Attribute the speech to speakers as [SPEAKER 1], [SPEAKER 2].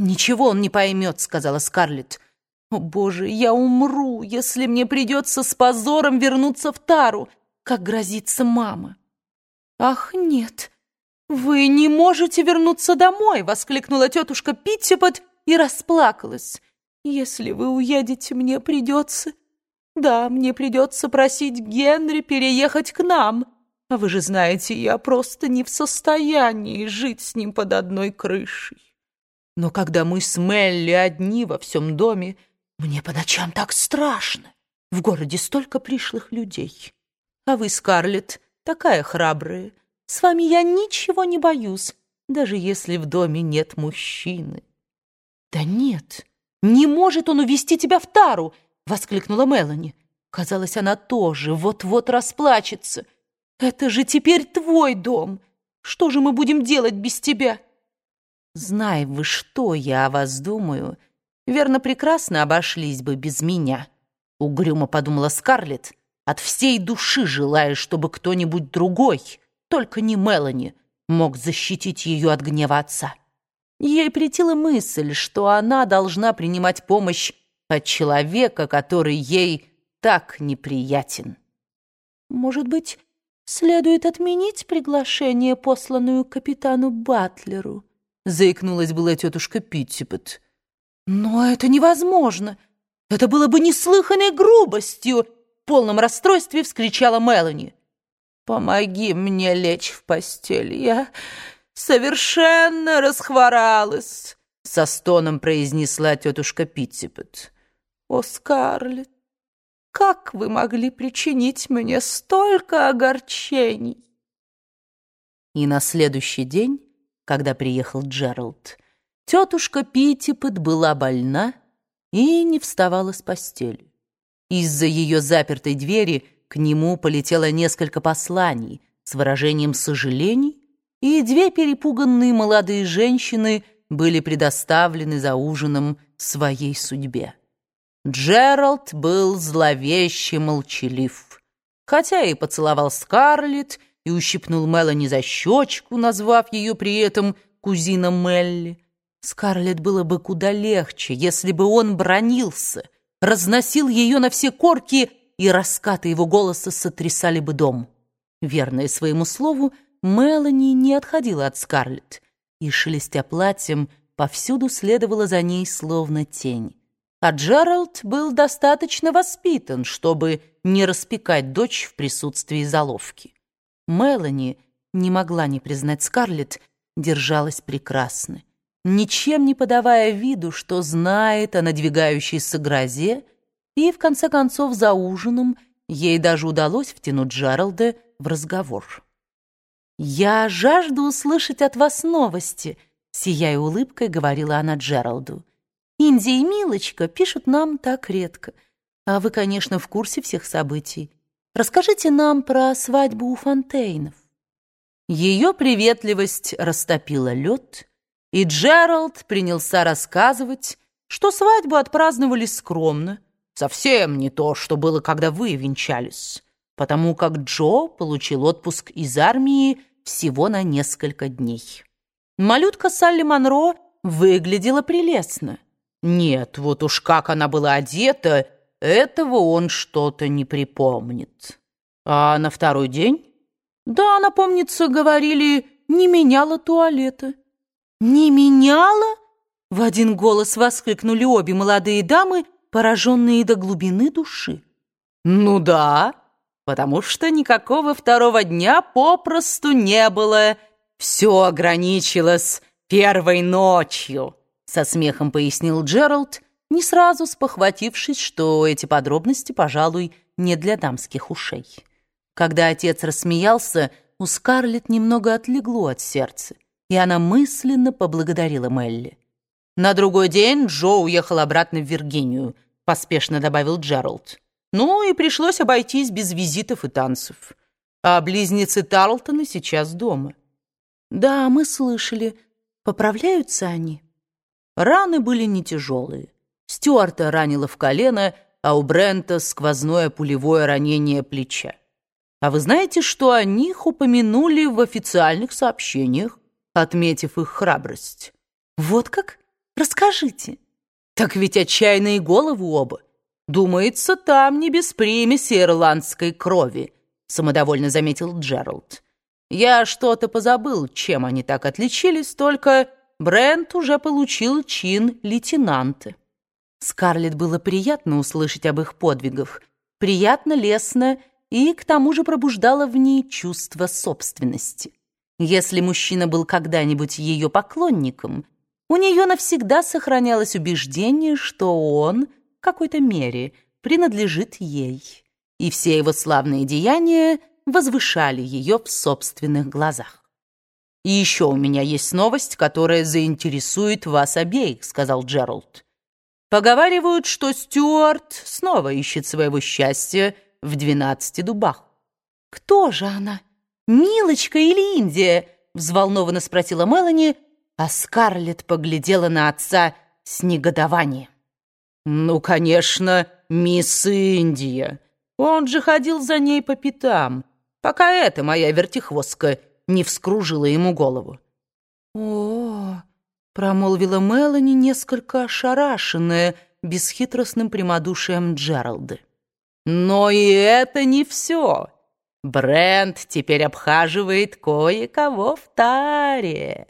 [SPEAKER 1] «Ничего он не поймет», — сказала Скарлетт. «О, Боже, я умру, если мне придется с позором вернуться в Тару, как грозится мама». «Ах, нет, вы не можете вернуться домой!» — воскликнула тетушка Питтипот и расплакалась. «Если вы уедете, мне придется...» «Да, мне придется просить Генри переехать к нам. А вы же знаете, я просто не в состоянии жить с ним под одной крышей. Но когда мы с Мелли одни во всем доме, мне по ночам так страшно. В городе столько пришлых людей. А вы, Скарлетт, такая храбрая. С вами я ничего не боюсь, даже если в доме нет мужчины». «Да нет, не может он увести тебя в тару!» — воскликнула Мелани. Казалось, она тоже вот-вот расплачется. «Это же теперь твой дом! Что же мы будем делать без тебя?» «Знай вы, что я о вас думаю, верно, прекрасно обошлись бы без меня», — угрюмо подумала Скарлетт, от всей души желая, чтобы кто-нибудь другой, только не Мелани, мог защитить ее от гнева отца. Ей претила мысль, что она должна принимать помощь от человека, который ей так неприятен. Может быть, следует отменить приглашение, посланную капитану Батлеру? Заикнулась была тетушка Питтипет. Но это невозможно. Это было бы неслыханной грубостью, в полном расстройстве вскричала Мелани. Помоги мне лечь в постель. Я совершенно расхворалась, со стоном произнесла тетушка Питтипет. О, Скарлетт, как вы могли причинить мне столько огорчений? И на следующий день, когда приехал Джеральд, тетушка Питтипет была больна и не вставала с постели. Из-за ее запертой двери к нему полетело несколько посланий с выражением сожалений и две перепуганные молодые женщины были предоставлены за ужином своей судьбе. Джеральд был зловеще молчалив, хотя и поцеловал Скарлетт и ущипнул Мелани за щечку, назвав ее при этом кузином Мелли. Скарлетт было бы куда легче, если бы он бронился, разносил ее на все корки, и раскаты его голоса сотрясали бы дом. Верная своему слову, Мелани не отходила от Скарлетт, и, шелестя платьем, повсюду следовала за ней словно тень. А Джеральд был достаточно воспитан, чтобы не распекать дочь в присутствии заловки. Мелани не могла не признать Скарлетт, держалась прекрасно, ничем не подавая виду, что знает о надвигающейся грозе, и, в конце концов, за ужином ей даже удалось втянуть Джералда в разговор. «Я жажду услышать от вас новости», — сияя улыбкой, говорила она Джералду. «Инди и Милочка пишут нам так редко. А вы, конечно, в курсе всех событий. Расскажите нам про свадьбу у Фонтейнов». Ее приветливость растопила лед, и Джеральд принялся рассказывать, что свадьбу отпраздновали скромно, совсем не то, что было, когда вы венчались, потому как Джо получил отпуск из армии всего на несколько дней. Малютка Салли Монро выглядела прелестно. Нет, вот уж как она была одета, этого он что-то не припомнит. А на второй день? Да, она, помнится, говорили, не меняла туалета. «Не меняла?» — в один голос воскликнули обе молодые дамы, пораженные до глубины души. «Ну да», потому что никакого второго дня попросту не было. Все ограничилось первой ночью, со смехом пояснил Джеральд, не сразу спохватившись, что эти подробности, пожалуй, не для дамских ушей. Когда отец рассмеялся, у Скарлетт немного отлегло от сердца, и она мысленно поблагодарила Мелли. На другой день Джо уехал обратно в Виргинию, поспешно добавил Джеральд. Ну и пришлось обойтись без визитов и танцев. А близнецы Тарлтона сейчас дома. Да, мы слышали. Поправляются они? Раны были не тяжелые. Стюарта ранило в колено, а у Брента сквозное пулевое ранение плеча. А вы знаете, что о них упомянули в официальных сообщениях, отметив их храбрость? Вот как? Расскажите». «Так ведь отчаянные головы оба. Думается, там не без примеси ирландской крови», самодовольно заметил Джеральд. «Я что-то позабыл, чем они так отличились, только Брент уже получил чин лейтенанта». Скарлетт было приятно услышать об их подвигах, приятно, лестно и к тому же пробуждало в ней чувство собственности. Если мужчина был когда-нибудь ее поклонником, у нее навсегда сохранялось убеждение, что он в какой-то мере принадлежит ей, и все его славные деяния возвышали ее в собственных глазах. «И еще у меня есть новость, которая заинтересует вас обеих», — сказал Джеральд. «Поговаривают, что Стюарт снова ищет своего счастья в двенадцати дубах». «Кто же она? Милочка или Индия?» — взволнованно спросила Мелани, а Скарлетт поглядела на отца с негодованием.
[SPEAKER 2] «Ну, конечно, мисс Индия. Он же ходил за ней по пятам, пока эта моя вертихвостка не вскружила ему голову».
[SPEAKER 1] «О, — промолвила Мелани, несколько ошарашенная бесхитростным прямодушием Джералда.
[SPEAKER 2] «Но и это не все. Брент теперь обхаживает кое-кого в таре».